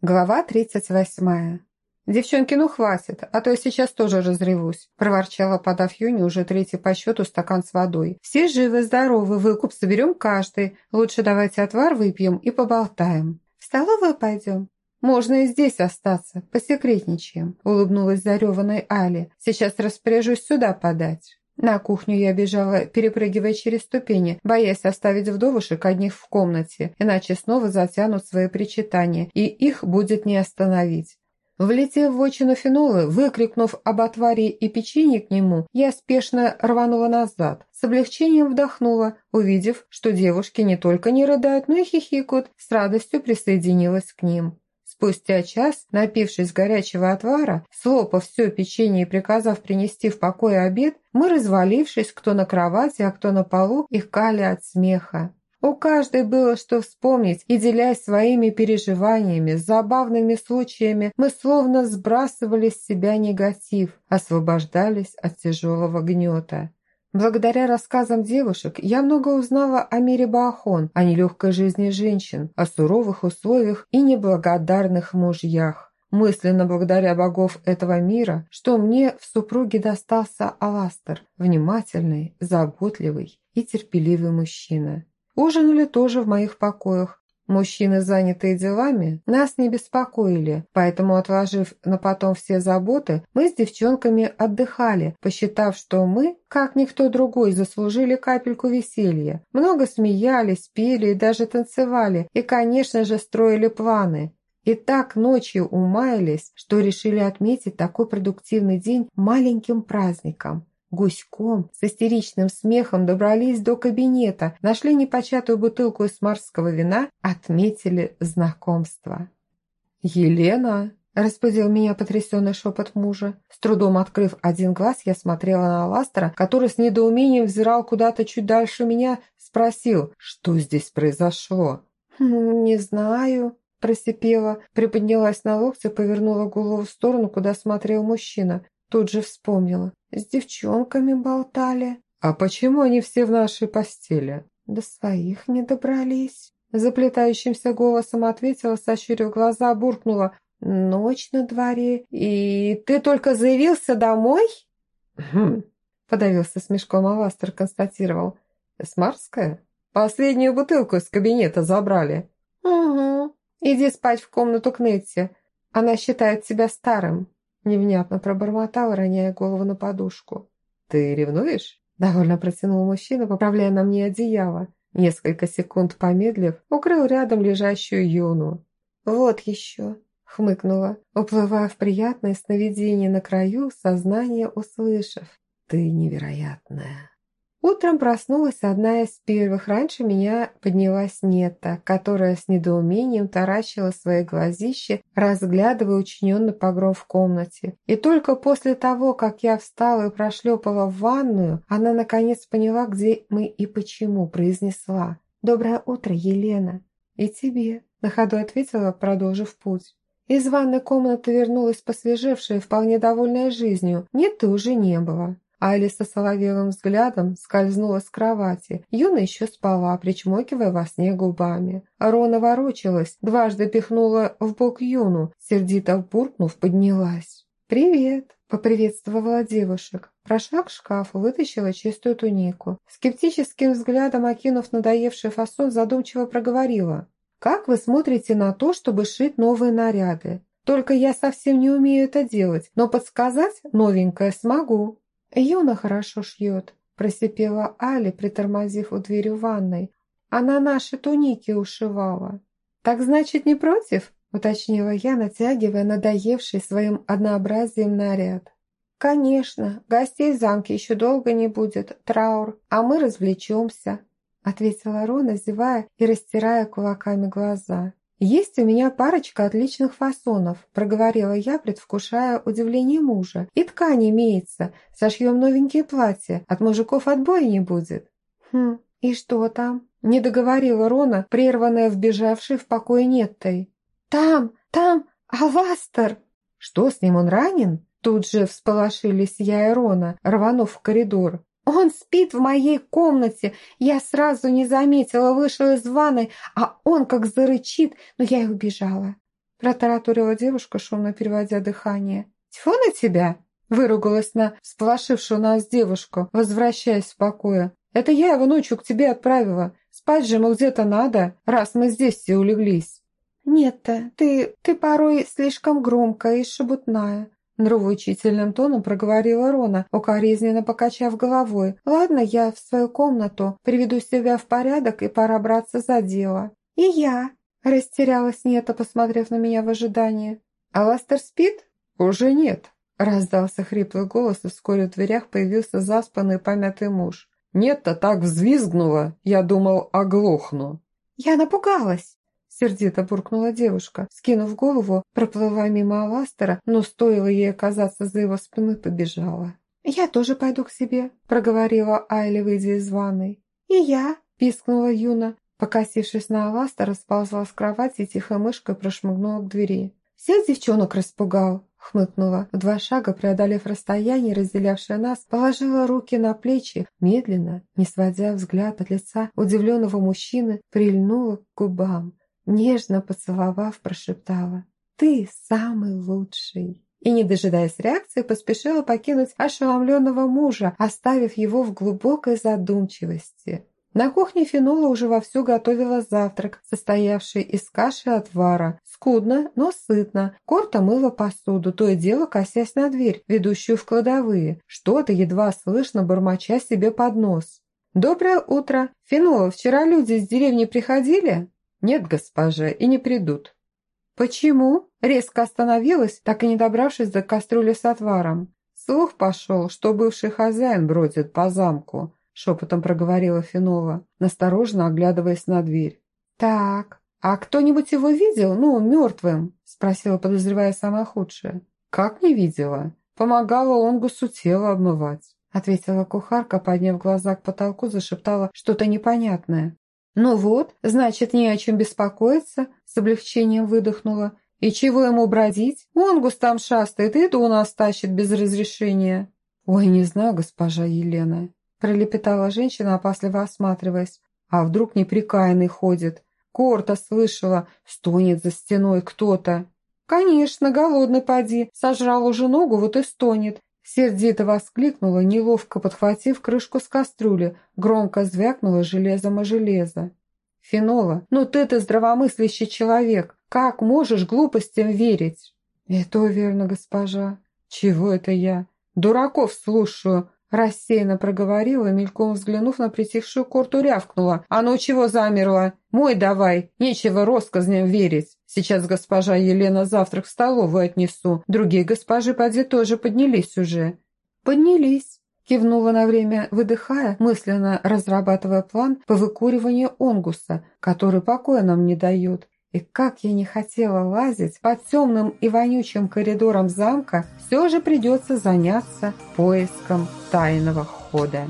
Глава 38. «Девчонки, ну хватит, а то я сейчас тоже разревусь», проворчала, подав Юне уже третий по счету стакан с водой. «Все живы, здоровы, выкуп соберем каждый. Лучше давайте отвар выпьем и поболтаем. В столовую пойдем?» «Можно и здесь остаться, посекретничаем», улыбнулась зареванной Али. «Сейчас распоряжусь сюда подать». На кухню я бежала, перепрыгивая через ступени, боясь оставить вдовушек одних в комнате, иначе снова затянут свои причитания, и их будет не остановить. Влетев в очину фенолы, выкрикнув об отваре и печенье к нему, я спешно рванула назад. С облегчением вдохнула, увидев, что девушки не только не рыдают, но и хихикают, с радостью присоединилась к ним. Спустя час, напившись горячего отвара, слопав все печенье и приказав принести в покое обед, мы, развалившись, кто на кровати, а кто на полу, икали от смеха. У каждой было что вспомнить, и, делясь своими переживаниями, забавными случаями, мы словно сбрасывали с себя негатив, освобождались от тяжелого гнета. Благодаря рассказам девушек я много узнала о мире Баахон, о нелегкой жизни женщин, о суровых условиях и неблагодарных мужьях. Мысленно благодаря богов этого мира, что мне в супруге достался Аластер, внимательный, заботливый и терпеливый мужчина. Ужинали тоже в моих покоях, Мужчины, занятые делами, нас не беспокоили, поэтому, отложив на потом все заботы, мы с девчонками отдыхали, посчитав, что мы, как никто другой, заслужили капельку веселья. Много смеялись, пели и даже танцевали, и, конечно же, строили планы. И так ночью умаялись, что решили отметить такой продуктивный день маленьким праздником. Гуськом с истеричным смехом добрались до кабинета, нашли непочатую бутылку из марского вина, отметили знакомство. «Елена!» – разбудил меня потрясенный шепот мужа. С трудом открыв один глаз, я смотрела на Ластера, который с недоумением взирал куда-то чуть дальше меня, спросил, что здесь произошло. «Хм, «Не знаю», – просипела, приподнялась на локте, повернула голову в сторону, куда смотрел мужчина. Тут же вспомнила. С девчонками болтали. А почему они все в нашей постели? До своих не добрались. Заплетающимся голосом ответила, сощурив глаза, буркнула. Ночь на дворе. И ты только заявился домой? Хм. Подавился смешком Аластер, констатировал. Смарская? Последнюю бутылку из кабинета забрали. Угу. Иди спать в комнату к Нетти. Она считает себя старым. Невнятно пробормотал, роняя голову на подушку. «Ты ревнуешь?» Довольно протянул мужчина, поправляя на мне одеяло. Несколько секунд помедлив, укрыл рядом лежащую Юну. «Вот еще!» — хмыкнула, уплывая в приятное сновидение на краю, сознание услышав. «Ты невероятная!» Утром проснулась одна из первых. Раньше меня поднялась Нета, которая с недоумением таращила свои глазища, разглядывая учиненный погром в комнате. И только после того, как я встала и прошлепала в ванную, она наконец поняла, где мы и почему, произнесла. «Доброе утро, Елена!» «И тебе», — на ходу ответила, продолжив путь. Из ванной комнаты вернулась посвежевшая, вполне довольная жизнью. Нет, ты уже не было. Алиса соловелым взглядом скользнула с кровати. Юна еще спала, причмокивая во сне губами. Рона ворочалась, дважды пихнула в бок Юну, сердито буркнув, поднялась. «Привет!» – поприветствовала девушек. Прошла к шкафу, вытащила чистую тунику. Скептическим взглядом окинув надоевший фасон, задумчиво проговорила. «Как вы смотрите на то, чтобы шить новые наряды? Только я совсем не умею это делать, но подсказать новенькое смогу». «Юна хорошо шьет», – просипела Али, притормозив у двери ванной. «Она наши туники ушивала». «Так значит, не против?» – уточнила я, натягивая надоевший своим однообразием наряд. «Конечно, гостей в замке еще долго не будет, траур, а мы развлечемся», – ответила Рона, зевая и растирая кулаками глаза. «Есть у меня парочка отличных фасонов», – проговорила я, предвкушая удивление мужа. «И ткань имеется. Сошьем новенькие платья. От мужиков отбоя не будет». «Хм, и что там?» – не договорила Рона, прерванная вбежавшей в покой Неттой. «Там, там, Аластер!» «Что с ним, он ранен?» Тут же всполошились я и Рона, рванув в коридор. Он спит в моей комнате. Я сразу не заметила, вышла из ванной, а он как зарычит, но я и убежала. протараторила девушка, шумно переводя дыхание. «Тьфу на тебя!» Выругалась на сполошившую нас девушку, возвращаясь в покое. «Это я его ночью к тебе отправила. Спать же ему где-то надо, раз мы здесь все улеглись». «Нет-то, ты, ты порой слишком громкая и шебутная», Нравоучительным тоном проговорила Рона, укоризненно покачав головой. «Ладно, я в свою комнату, приведу себя в порядок и пора браться за дело». «И я», – растерялась Нета, посмотрев на меня в ожидании. «Аластер спит?» «Уже нет», – раздался хриплый голос, и вскоре в дверях появился заспанный помятый муж. «Нет-то так взвизгнула, я думал, оглохну». «Я напугалась», Сердито буркнула девушка, скинув голову, проплывая мимо Аластера, но стоило ей оказаться за его спиной, побежала. «Я тоже пойду к себе», – проговорила Айли, выйдя из ванной. «И я», – пискнула Юна, покосившись на Аластера, сползла с кровати и тихой мышкой прошмыгнула к двери. «Всех девчонок распугал», – хмыкнула. В два шага, преодолев расстояние, разделявшее нас, положила руки на плечи, медленно, не сводя взгляд от лица удивленного мужчины, прильнула к губам. Нежно поцеловав, прошептала «Ты самый лучший!» И, не дожидаясь реакции, поспешила покинуть ошеломленного мужа, оставив его в глубокой задумчивости. На кухне Фенола уже вовсю готовила завтрак, состоявший из каши и отвара. Скудно, но сытно. Корта мыла посуду, то и дело косясь на дверь, ведущую в кладовые. Что-то едва слышно, бормоча себе под нос. «Доброе утро! Фенола, вчера люди из деревни приходили?» «Нет, госпожа, и не придут». «Почему?» Резко остановилась, так и не добравшись до кастрюли с отваром. Слух пошел, что бывший хозяин бродит по замку, шепотом проговорила Финова, настороженно оглядываясь на дверь. «Так, а кто-нибудь его видел? Ну, мертвым?» спросила, подозревая самое худшее. «Как не видела? Помогала он гусу тело обмывать», ответила кухарка, подняв глаза к потолку, зашептала что-то непонятное. «Ну вот, значит, не о чем беспокоиться», – с облегчением выдохнула. «И чего ему бродить? Он густам шастает, и это у нас тащит без разрешения». «Ой, не знаю, госпожа Елена», – пролепетала женщина, опасливо осматриваясь. «А вдруг неприкаянный ходит? Корта слышала, стонет за стеной кто-то». «Конечно, голодный поди, сожрал уже ногу, вот и стонет. Сердито воскликнула, неловко подхватив крышку с кастрюли, громко звякнула железом о железо. «Фенола, ну ты-то здравомыслящий человек, как можешь глупостям верить?» «Это верно, госпожа. Чего это я? Дураков слушаю!» Рассеянно проговорила, мельком взглянув на притихшую корту, рявкнула. «А ну чего замерла? Мой давай! Нечего россказням верить! Сейчас госпожа Елена завтрак в столовую отнесу. Другие госпожи поди тоже поднялись уже». «Поднялись!» Кивнула на время, выдыхая, мысленно разрабатывая план по выкуриванию онгуса, который покоя нам не дает. И как я не хотела лазить по темным и вонючим коридорам замка, все же придется заняться поиском тайного хода.